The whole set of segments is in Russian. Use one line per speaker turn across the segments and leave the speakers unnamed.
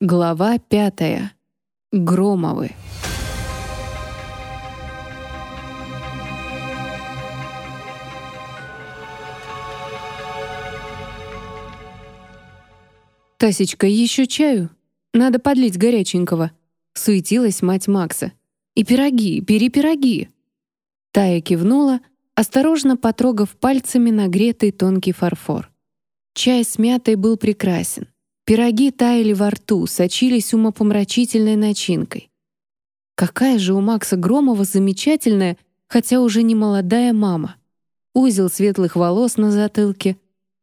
Глава пятая. Громовы. «Тасечка, еще чаю? Надо подлить горяченького», — суетилась мать Макса. «И пироги, бери пироги». Тая кивнула, осторожно потрогав пальцами нагретый тонкий фарфор. Чай с мятой был прекрасен. Пироги таяли во рту, сочились умопомрачительной начинкой. Какая же у Макса Громова замечательная, хотя уже не молодая мама. Узел светлых волос на затылке,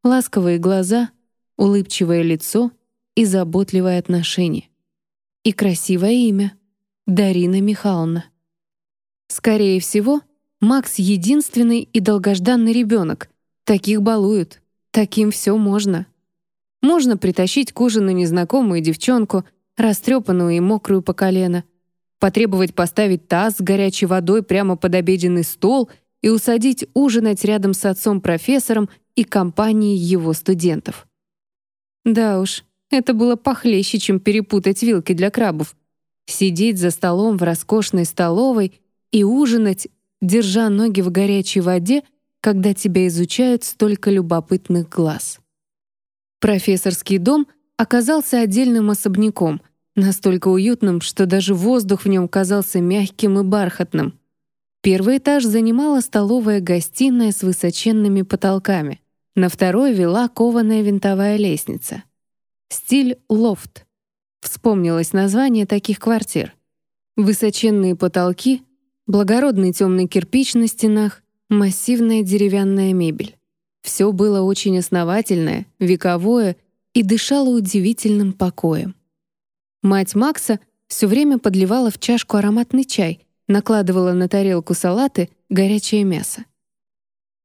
ласковые глаза, улыбчивое лицо и заботливое отношение. И красивое имя — Дарина Михайловна. Скорее всего, Макс — единственный и долгожданный ребенок. Таких балуют, таким все можно. Можно притащить к ужину незнакомую девчонку, растрепанную и мокрую по колено, потребовать поставить таз с горячей водой прямо под обеденный стол и усадить ужинать рядом с отцом-профессором и компанией его студентов. Да уж, это было похлеще, чем перепутать вилки для крабов. Сидеть за столом в роскошной столовой и ужинать, держа ноги в горячей воде, когда тебя изучают столько любопытных глаз. Профессорский дом оказался отдельным особняком, настолько уютным, что даже воздух в нем казался мягким и бархатным. Первый этаж занимала столовая гостиная с высоченными потолками. На второй вела кованая винтовая лестница. Стиль лофт. Вспомнилось название таких квартир. Высоченные потолки, благородный темный кирпич на стенах, массивная деревянная мебель. Все было очень основательное, вековое и дышало удивительным покоем. Мать Макса все время подливала в чашку ароматный чай, накладывала на тарелку салаты, горячее мясо.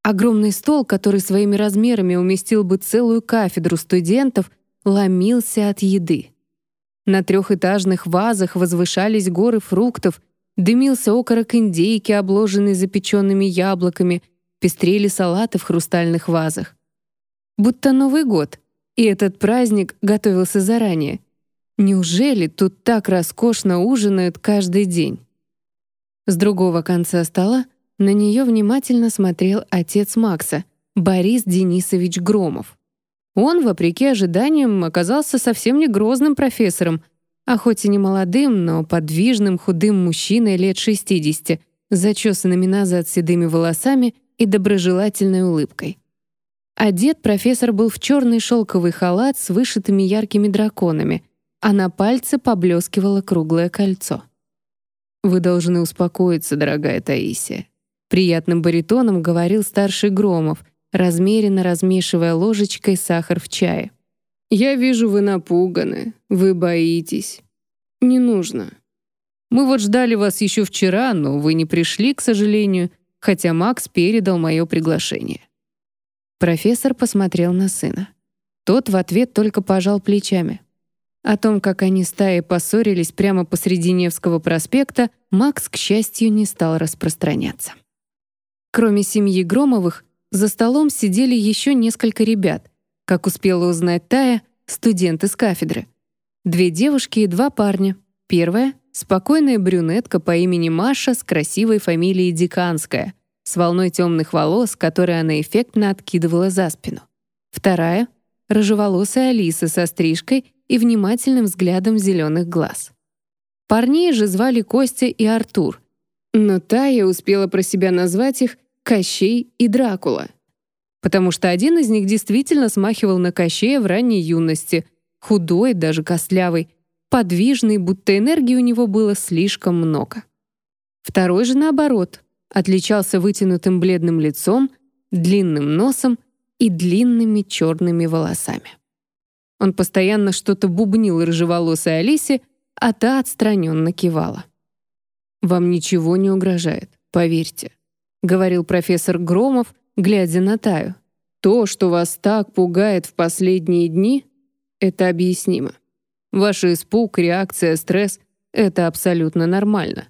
Огромный стол, который своими размерами уместил бы целую кафедру студентов, ломился от еды. На трехэтажных вазах возвышались горы фруктов, дымился окорок индейки, обложенный запеченными яблоками, пестрели салаты в хрустальных вазах. Будто Новый год, и этот праздник готовился заранее. Неужели тут так роскошно ужинают каждый день? С другого конца стола на нее внимательно смотрел отец Макса, Борис Денисович Громов. Он, вопреки ожиданиям, оказался совсем не грозным профессором, а хоть и не молодым, но подвижным худым мужчиной лет 60, зачесанными назад седыми волосами и доброжелательной улыбкой. Одет профессор был в черный шелковый халат с вышитыми яркими драконами, а на пальце поблескивало круглое кольцо. «Вы должны успокоиться, дорогая Таисия», — приятным баритоном говорил старший Громов, размеренно размешивая ложечкой сахар в чае. «Я вижу, вы напуганы, вы боитесь. Не нужно. Мы вот ждали вас еще вчера, но вы не пришли, к сожалению, хотя Макс передал мое приглашение. Профессор посмотрел на сына. Тот в ответ только пожал плечами. О том, как они стаи поссорились прямо посреди Невского проспекта, Макс, к счастью, не стал распространяться. Кроме семьи Громовых, за столом сидели еще несколько ребят, как успела узнать Тая, студенты с кафедры. Две девушки и два парня. Первая Спокойная брюнетка по имени Маша с красивой фамилией Диканская, с волной темных волос, которые она эффектно откидывала за спину. Вторая — рыжеволосая Алиса со стрижкой и внимательным взглядом зеленых глаз. Парней же звали Костя и Артур, но Тая успела про себя назвать их Кощей и Дракула, потому что один из них действительно смахивал на Кощея в ранней юности, худой, даже костлявый, подвижный, будто энергии у него было слишком много. Второй же, наоборот, отличался вытянутым бледным лицом, длинным носом и длинными черными волосами. Он постоянно что-то бубнил рыжеволосой Алисе, а та отстраненно кивала. «Вам ничего не угрожает, поверьте», — говорил профессор Громов, глядя на Таю. «То, что вас так пугает в последние дни, это объяснимо. Ваш испуг, реакция, стресс — это абсолютно нормально.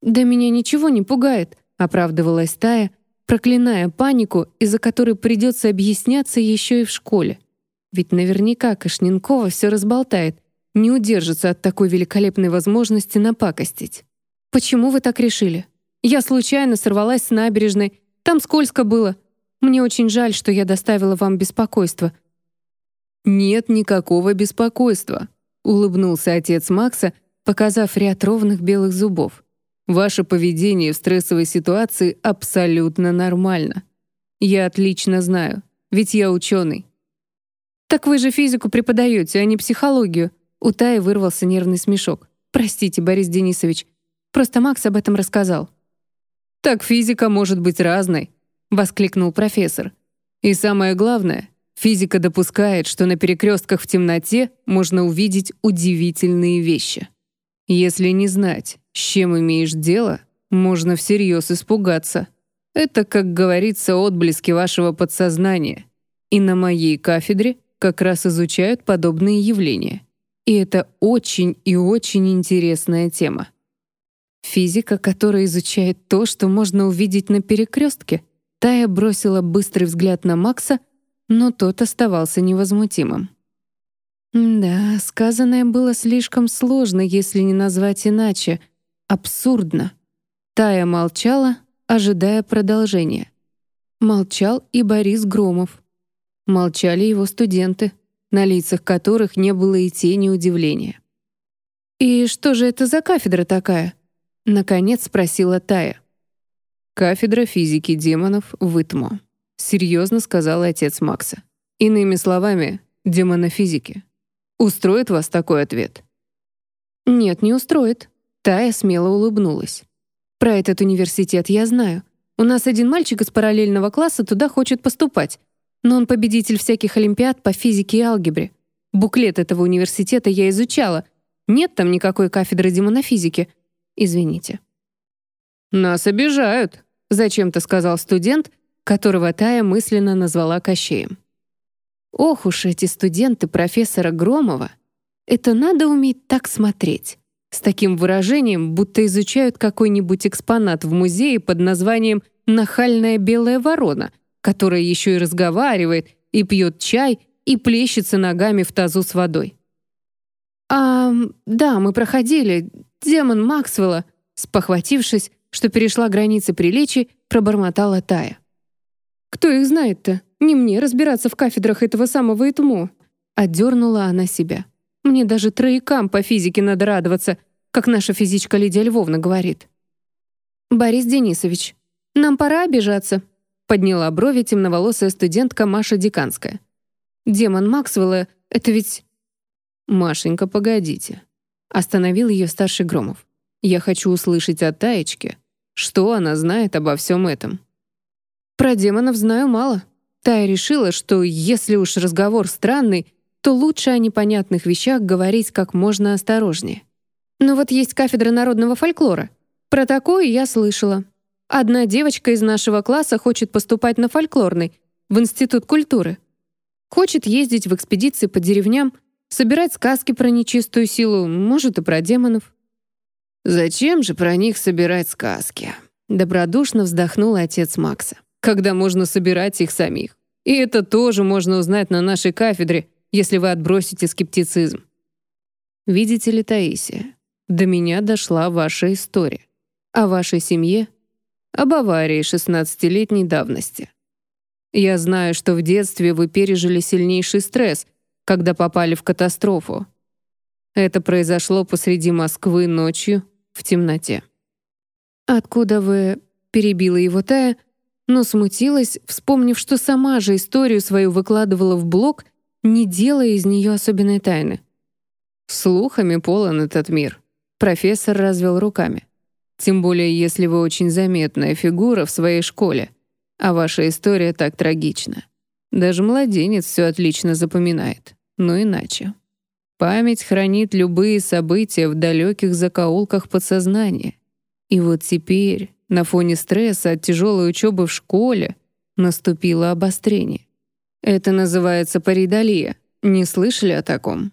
«Да меня ничего не пугает», — оправдывалась Тая, проклиная панику, из-за которой придется объясняться еще и в школе. Ведь наверняка Кашненкова все разболтает, не удержится от такой великолепной возможности напакостить. «Почему вы так решили? Я случайно сорвалась с набережной, там скользко было. Мне очень жаль, что я доставила вам беспокойство».
«Нет никакого беспокойства», — улыбнулся отец Макса, показав ряд ровных белых зубов. «Ваше поведение в стрессовой ситуации абсолютно нормально. Я отлично знаю, ведь я ученый».
«Так вы же физику преподаете, а не психологию», у Таи вырвался нервный смешок. «Простите, Борис Денисович, просто Макс об этом рассказал».
«Так физика может быть разной», — воскликнул профессор. «И самое главное, физика допускает, что на перекрестках в темноте можно увидеть удивительные вещи. Если не знать, с чем имеешь дело, можно всерьез испугаться. Это, как говорится, отблески вашего подсознания. И на моей кафедре как раз изучают подобные явления. И это очень и очень интересная тема. Физика, которая изучает то, что можно увидеть на перекрестке. Тая бросила быстрый взгляд на Макса, но тот оставался невозмутимым. Да, сказанное было слишком сложно, если не назвать иначе. Абсурдно. Тая молчала, ожидая продолжения. Молчал и Борис Громов. Молчали его студенты на лицах которых не было и тени удивления. «И что же это за кафедра такая?» — наконец спросила Тая. «Кафедра физики демонов в ИТМО», — серьезно сказал отец Макса. «Иными словами, демонофизики. Устроит вас такой ответ?»
«Нет, не устроит», — Тая смело улыбнулась. «Про этот университет я знаю. У нас один мальчик из параллельного класса туда хочет поступать, но он победитель всяких олимпиад по физике и алгебре. Буклет этого университета я изучала. Нет там никакой кафедры демонофизики. Извините.
«Нас обижают», — зачем-то сказал студент, которого Тая мысленно назвала Кощеем.
Ох уж эти студенты профессора Громова. Это надо уметь так смотреть. С таким выражением, будто изучают какой-нибудь экспонат в музее под названием «Нахальная белая ворона», которая еще и разговаривает, и пьет чай, и плещется ногами в тазу с водой. «А, да, мы проходили. Демон Максвелла», спохватившись, что перешла границы приличий, пробормотала Тая. «Кто их знает-то? Не мне разбираться в кафедрах этого самого ИТМО». Отдернула она себя. «Мне даже троекам по физике надо радоваться, как наша физичка Лидия Львовна говорит». «Борис Денисович, нам пора обижаться», Подняла брови темноволосая студентка Маша Диканская. «Демон Максвелла — это ведь...»
«Машенька, погодите». Остановил ее старший Громов. «Я хочу услышать от Таечки, что она знает обо всем этом».
«Про демонов знаю мало». Тая решила, что если уж разговор странный, то лучше о непонятных вещах говорить как можно осторожнее. Но вот есть кафедра народного фольклора. Про такое я слышала. Одна девочка из нашего класса хочет поступать на фольклорный, в Институт культуры. Хочет ездить в экспедиции по деревням, собирать сказки про нечистую силу, может, и про демонов.
«Зачем же про них собирать сказки?» Добродушно вздохнул отец Макса. «Когда можно собирать их самих. И это тоже можно узнать на нашей кафедре, если вы отбросите скептицизм. Видите ли, Таисия, до меня дошла ваша история. О вашей семье об аварии 16-летней давности. Я знаю, что в детстве вы пережили сильнейший стресс, когда попали в катастрофу. Это произошло посреди Москвы ночью в темноте.
«Откуда вы...» — перебила его Тая, но смутилась, вспомнив, что сама же историю свою выкладывала в блог, не делая из нее особенной тайны.
Слухами полон этот мир. Профессор развел руками. Тем более, если вы очень заметная фигура в своей школе, а ваша история так трагична. Даже младенец все отлично запоминает, но иначе. Память хранит любые события в далеких закоулках подсознания. И вот теперь, на фоне стресса от тяжелой учебы в школе, наступило обострение. Это называется паридолия. Не слышали о таком?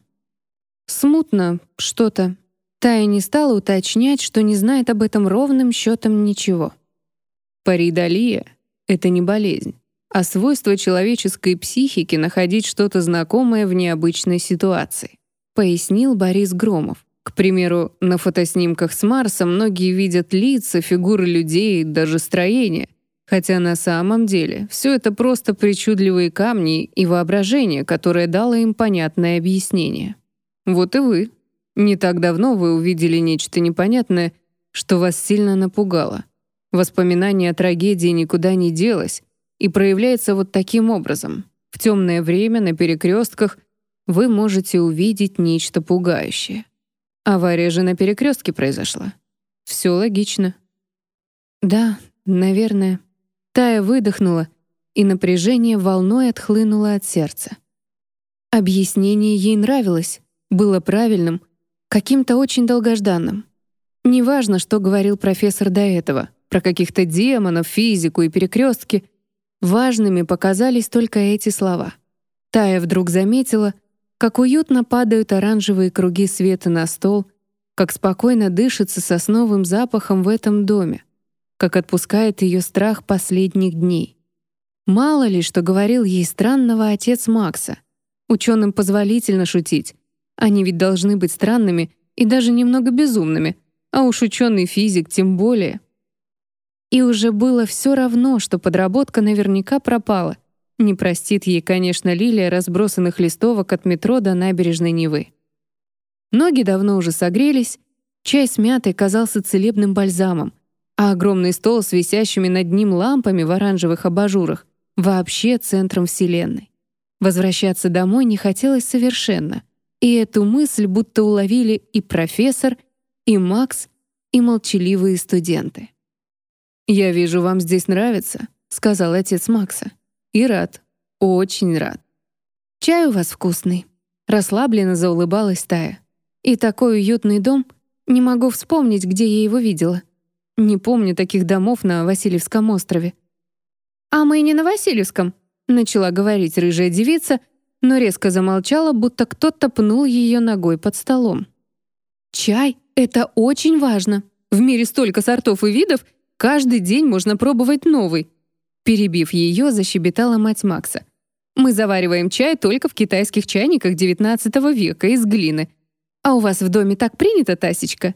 Смутно что-то, Тая не стала уточнять, что не знает об этом ровным счетом ничего.
Паридолия — это не болезнь, а свойство человеческой психики находить что-то знакомое в необычной ситуации.
пояснил Борис Громов. К примеру, на фотоснимках с Марса многие видят лица, фигуры людей, даже строения. Хотя на самом деле все это просто причудливые камни и воображение, которое дало им понятное объяснение. Вот и вы. Не так давно вы увидели нечто непонятное, что вас сильно напугало. Воспоминание о трагедии никуда не делось и проявляется вот таким образом. В темное время на перекрестках вы можете увидеть нечто пугающее. Авария же на перекрестке произошла. Все логично. Да, наверное. Тая выдохнула, и напряжение волной отхлынуло от сердца. Объяснение ей нравилось, было правильным, каким-то очень долгожданным. Неважно, что говорил профессор до этого, про каких-то демонов, физику и перекрестки, важными показались только эти слова. Тая вдруг заметила, как уютно падают оранжевые круги света на стол, как спокойно дышится сосновым запахом в этом доме как отпускает ее страх последних дней. Мало ли, что говорил ей странного отец Макса. Ученым позволительно шутить. Они ведь должны быть странными и даже немного безумными, а уж ученый физик тем более. И уже было все равно, что подработка наверняка пропала. Не простит ей, конечно, Лилия разбросанных листовок от метро до набережной Невы. Ноги давно уже согрелись, чай с мятой казался целебным бальзамом, а огромный стол с висящими над ним лампами в оранжевых абажурах вообще центром Вселенной. Возвращаться домой не хотелось совершенно, и эту мысль будто уловили и профессор, и Макс, и молчаливые студенты. «Я вижу, вам здесь нравится», — сказал отец Макса. «И рад, очень рад». «Чай у вас вкусный», — расслабленно заулыбалась Тая. «И такой уютный дом, не могу вспомнить, где я его видела. Не помню таких домов на Васильевском острове. «А мы не на Васильевском», — начала говорить рыжая девица, но резко замолчала, будто кто-то пнул ее ногой под столом. «Чай — это очень важно. В мире столько сортов и видов, каждый день можно пробовать новый». Перебив ее, защебетала мать Макса. «Мы завариваем чай только в китайских чайниках XIX века из глины. А у вас в доме так принято, Тасечка?»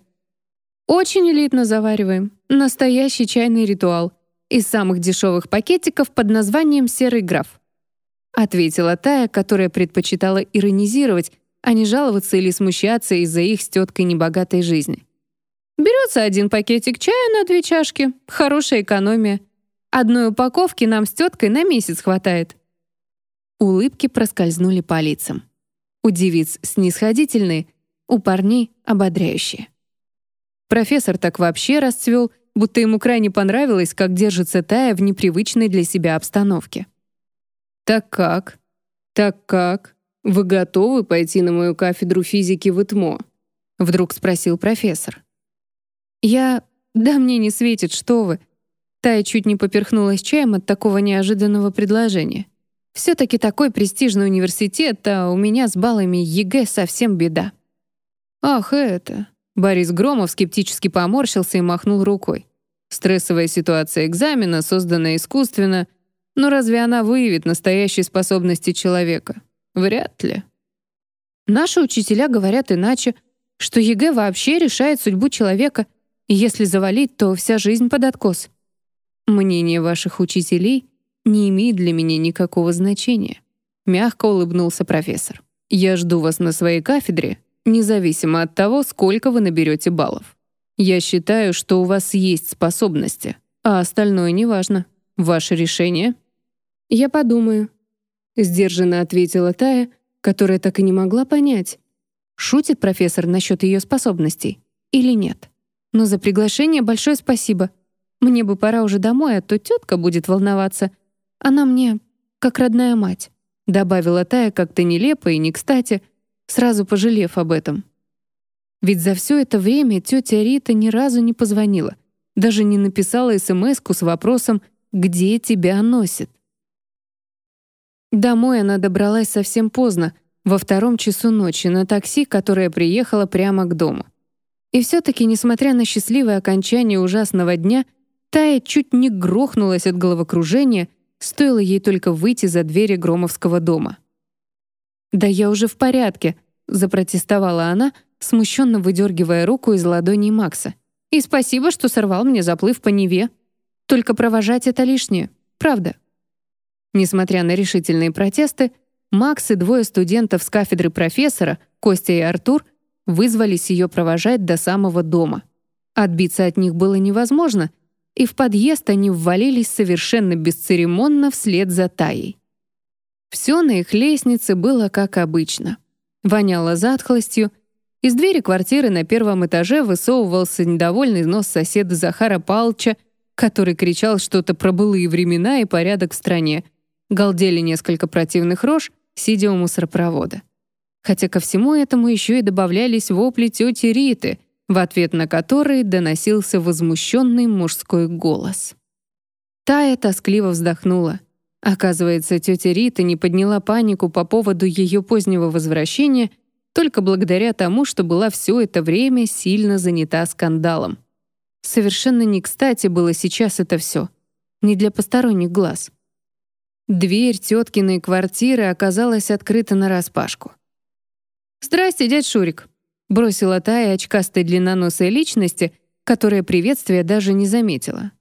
Очень элитно завариваем. Настоящий чайный ритуал. Из самых дешевых пакетиков под названием «Серый граф». Ответила Тая, которая предпочитала иронизировать, а не жаловаться или смущаться из-за их с теткой небогатой жизни. Берется один пакетик чая на две чашки. Хорошая экономия. Одной упаковки нам с теткой на месяц хватает. Улыбки проскользнули по лицам. У девиц снисходительные, у парней ободряющие. Профессор так вообще расцвел, будто ему крайне понравилось, как держится Тая в непривычной для себя обстановке. «Так как? Так как? Вы готовы пойти на мою кафедру физики в ИТМО?» — вдруг спросил профессор. «Я... Да мне не светит, что вы!» Тая чуть не поперхнулась чаем от такого неожиданного предложения. Все-таки такой престижный университет, а у меня с баллами ЕГЭ совсем беда. «Ах, это...» Борис Громов скептически поморщился и махнул рукой. Стрессовая ситуация экзамена, созданная искусственно, но разве она выявит настоящие способности человека? Вряд ли. Наши учителя говорят иначе, что ЕГЭ вообще решает судьбу человека, и если завалить, то вся жизнь под откос. Мнение ваших учителей не имеет для меня никакого значения. Мягко улыбнулся профессор. Я жду вас на своей кафедре независимо от того, сколько вы наберете баллов. Я считаю, что у вас есть способности, а остальное неважно. Ваше решение?» «Я подумаю», — сдержанно ответила Тая, которая так и не могла понять, шутит профессор насчет ее способностей или нет. «Но за приглашение большое спасибо. Мне бы пора уже домой, а то тетка будет волноваться. Она мне как родная мать», — добавила Тая как-то нелепо и не кстати, — сразу пожалев об этом. Ведь за все это время тетя Рита ни разу не позвонила, даже не написала смс с вопросом «Где тебя носит?». Домой она добралась совсем поздно, во втором часу ночи, на такси, которое приехало прямо к дому. И все-таки, несмотря на счастливое окончание ужасного дня, Тая чуть не грохнулась от головокружения, стоило ей только выйти за двери Громовского дома. «Да я уже в порядке», — запротестовала она, смущенно выдергивая руку из ладони Макса. «И спасибо, что сорвал мне заплыв по Неве. Только провожать это лишнее, правда». Несмотря на решительные протесты, Макс и двое студентов с кафедры профессора, Костя и Артур, вызвались ее провожать до самого дома. Отбиться от них было невозможно, и в подъезд они ввалились совершенно бесцеремонно вслед за Таей. Все на их лестнице было как обычно. Воняло затхлостью, из двери квартиры на первом этаже высовывался недовольный нос соседа Захара Палча, который кричал что-то про былые времена и порядок в стране. Галдели несколько противных рож, сидя у мусоропровода. Хотя ко всему этому еще и добавлялись вопли тети Риты, в ответ на которые доносился возмущенный мужской голос. Тая тоскливо вздохнула. Оказывается, тетя Рита не подняла панику по поводу ее позднего возвращения — только благодаря тому, что была все это время сильно занята скандалом. Совершенно не кстати было сейчас это все. Не для посторонних глаз. Дверь теткиной квартиры оказалась открыта нараспашку. «Здрасте, дядь Шурик», — бросила Тая очкастой длинноносой личности, которая приветствия даже не заметила.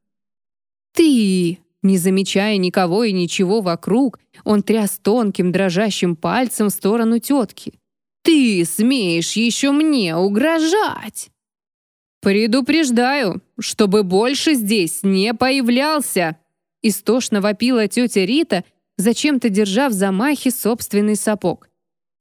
«Ты!» Не замечая никого и ничего вокруг, он тряс тонким дрожащим пальцем в сторону тетки. Ты смеешь еще мне угрожать!» «Предупреждаю, чтобы больше здесь не появлялся!» Истошно вопила тетя Рита, зачем-то держа в замахе собственный сапог.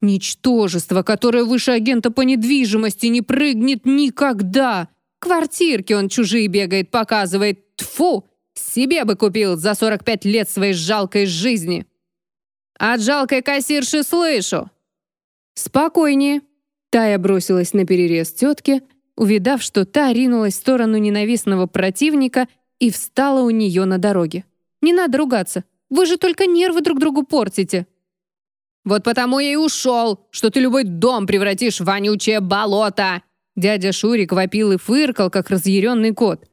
«Ничтожество, которое выше агента по недвижимости не прыгнет никогда! Квартирки он чужие бегает, показывает! Тфу! Себе бы купил за 45 лет своей жалкой жизни!» «От жалкой кассирши слышу! «Спокойнее!» Тая бросилась на перерез тетке, увидав, что та ринулась в сторону ненавистного противника и встала у нее на дороге. «Не надо ругаться. Вы же только нервы друг другу портите». «Вот потому я и ушел, что ты любой дом превратишь в вонючее болото!» Дядя Шурик вопил и фыркал, как разъяренный кот.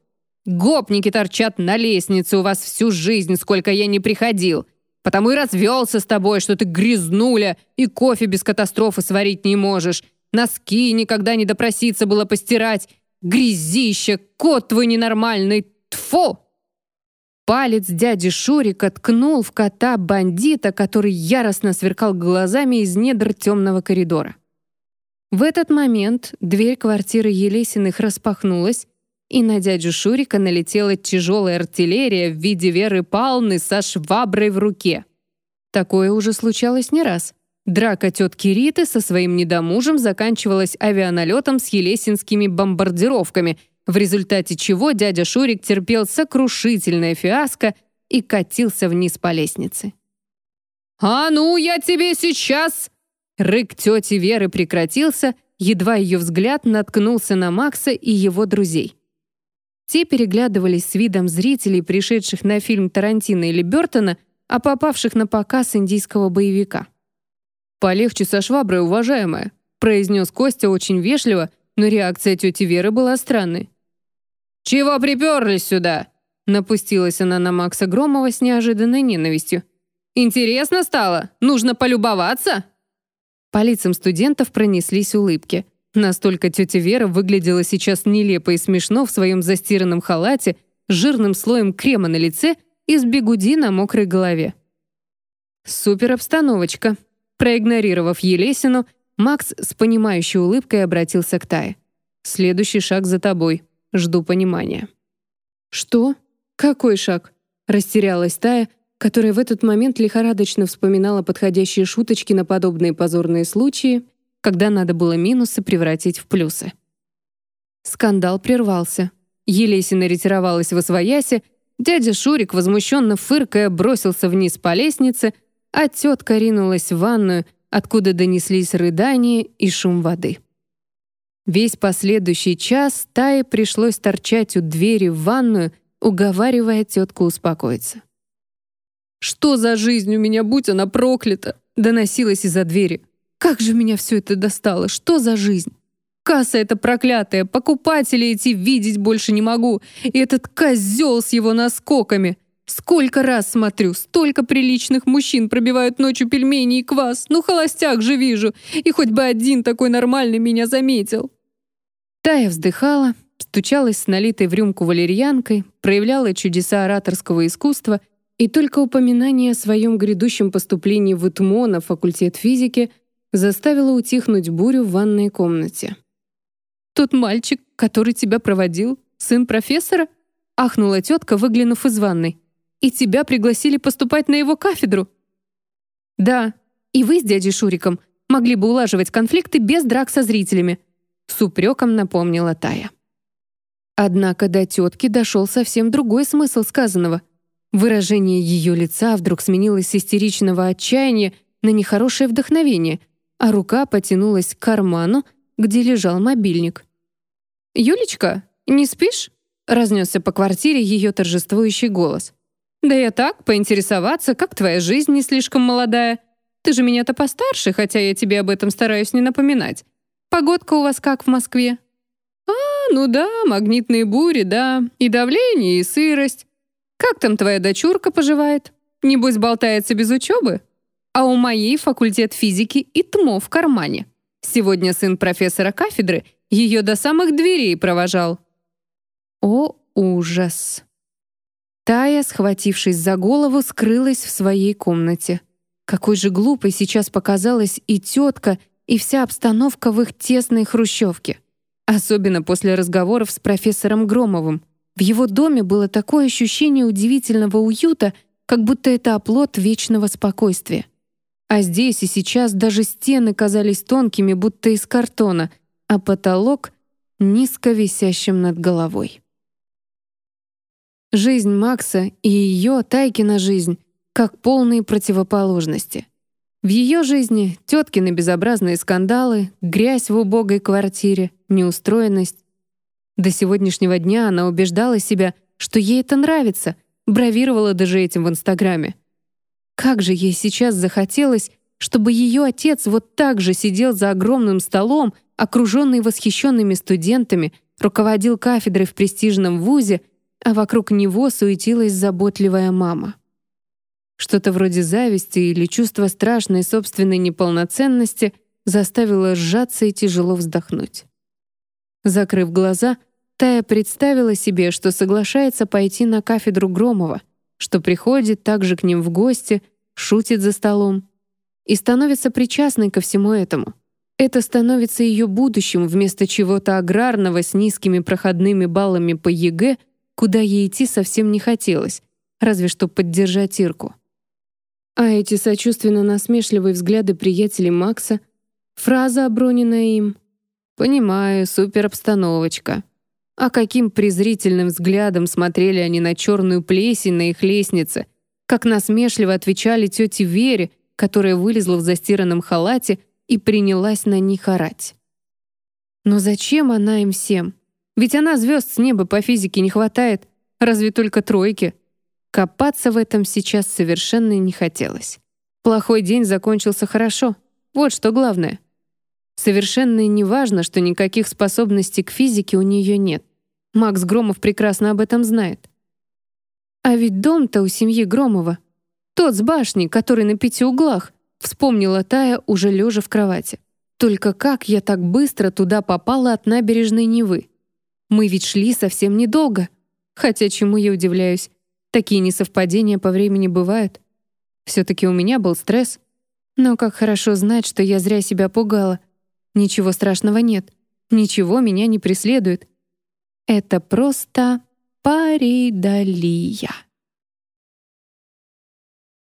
«Гопники торчат на лестнице у вас всю жизнь, сколько я не приходил. Потому и развелся с тобой, что ты грязнуля и кофе без катастрофы сварить не можешь. Носки никогда не допроситься было постирать. Грязище, кот твой ненормальный. Тфу!» Палец дяди Шурика ткнул в кота-бандита, который яростно сверкал глазами из недр темного коридора. В этот момент дверь квартиры Елесиных распахнулась, и на дядю Шурика налетела тяжелая артиллерия в виде Веры Палны со шваброй в руке. Такое уже случалось не раз. Драка тетки Риты со своим недомужем заканчивалась авианалетом с елесинскими бомбардировками, в результате чего дядя Шурик терпел сокрушительное фиаско и катился вниз по лестнице. «А ну, я тебе сейчас!» Рык тети Веры прекратился, едва ее взгляд наткнулся на Макса и его друзей. Те переглядывались с видом зрителей, пришедших на фильм Тарантино или Бёртона, а попавших на показ индийского боевика. «Полегче со шваброй, уважаемая», произнес Костя очень вежливо, но реакция тети Веры была странной. «Чего приперлись сюда?» Напустилась она на Макса Громова с неожиданной ненавистью. «Интересно стало? Нужно полюбоваться?» По лицам студентов пронеслись улыбки — Настолько тетя Вера выглядела сейчас нелепо и смешно в своем застиранном халате, жирным слоем крема на лице и с бегуди на мокрой голове. Супер обстановочка. Проигнорировав Елесину, Макс с понимающей улыбкой обратился к Тае. «Следующий шаг за тобой. Жду понимания». «Что? Какой шаг?» Растерялась Тая, которая в этот момент лихорадочно вспоминала подходящие шуточки на подобные позорные случаи когда надо было минусы превратить в плюсы. Скандал прервался. Елесина ретировалась в освоясе, дядя Шурик, возмущенно фыркая, бросился вниз по лестнице, а тетка ринулась в ванную, откуда донеслись рыдания и шум воды. Весь последующий час Тае пришлось торчать у двери в ванную, уговаривая тетку успокоиться. «Что за жизнь у меня, будь она проклята!» доносилась из-за двери. Как же меня все это достало? Что за жизнь? Касса эта проклятая, покупателей эти видеть больше не могу. И этот козел с его наскоками.
Сколько раз смотрю, столько приличных мужчин пробивают ночью пельмени и квас. Ну, холостяк же вижу. И хоть бы один такой нормальный меня заметил.
Тая вздыхала, стучалась с налитой в рюмку валерьянкой, проявляла чудеса ораторского искусства, и только упоминание о своем грядущем поступлении в ИТМО на факультет физики заставило утихнуть бурю в ванной комнате.
«Тот мальчик, который тебя проводил, сын профессора?» — ахнула тетка, выглянув из ванной. «И тебя пригласили поступать на его кафедру?» «Да, и вы с дядей Шуриком могли бы улаживать конфликты без драк со зрителями», — с упреком напомнила Тая.
Однако до тетки дошел совсем другой смысл сказанного. Выражение ее лица вдруг сменилось с истеричного отчаяния на нехорошее вдохновение, а рука потянулась к карману, где лежал мобильник.
«Юлечка, не спишь?» — разнесся по квартире ее торжествующий голос. «Да я так, поинтересоваться, как твоя жизнь не слишком молодая. Ты же меня-то постарше, хотя я тебе об этом стараюсь не напоминать. Погодка у вас как в Москве?» «А, ну да, магнитные бури, да, и давление, и сырость. Как там твоя дочурка поживает? Небось, болтается без учебы? А у моей факультет физики и ТМО в кармане. Сегодня сын профессора кафедры ее до самых дверей провожал».
О, ужас! Тая, схватившись за голову, скрылась в своей комнате. Какой же глупой сейчас показалась и тетка, и вся обстановка в их тесной хрущевке. Особенно после разговоров с профессором Громовым. В его доме было такое ощущение удивительного уюта, как будто это оплот вечного спокойствия. А здесь и сейчас даже стены казались тонкими, будто из картона, а потолок — низко висящим над головой. Жизнь Макса и ее, Тайкина жизнь, как полные противоположности. В ее жизни теткины безобразные скандалы, грязь в убогой квартире, неустроенность. До сегодняшнего дня она убеждала себя, что ей это нравится, бравировала даже этим в Инстаграме. Как же ей сейчас захотелось, чтобы ее отец вот так же сидел за огромным столом, окруженный восхищенными студентами, руководил кафедрой в престижном вузе, а вокруг него суетилась заботливая мама. Что-то вроде зависти или чувства страшной собственной неполноценности заставило сжаться и тяжело вздохнуть. Закрыв глаза, Тая представила себе, что соглашается пойти на кафедру Громова, что приходит также к ним в гости, шутит за столом и становится причастной ко всему этому. Это становится ее будущим вместо чего-то аграрного с низкими проходными баллами по ЕГЭ, куда ей идти совсем не хотелось, разве что поддержать Ирку. А эти сочувственно-насмешливые взгляды приятелей Макса, фраза, оброненная им «Понимаю, супер обстановочка». А каким презрительным взглядом смотрели они на черную плесень на их лестнице, как насмешливо отвечали тете Вере, которая вылезла в застиранном халате и принялась на них орать. Но зачем она им всем? Ведь она звезд с неба по физике не хватает, разве только тройки. Копаться в этом сейчас совершенно не хотелось. Плохой день закончился хорошо. Вот что главное. Совершенно не важно, что никаких способностей к физике у нее нет. Макс Громов прекрасно об этом знает. А ведь дом-то у семьи Громова. Тот с башней, который на пяти углах, вспомнила Тая, уже лежа в кровати. Только как я так быстро туда попала от набережной Невы? Мы ведь шли совсем недолго. Хотя чему я удивляюсь? Такие несовпадения по времени бывают. Все-таки у меня был стресс. Но как хорошо знать, что я зря себя пугала. Ничего страшного нет. Ничего меня не преследует. Это просто паридолия.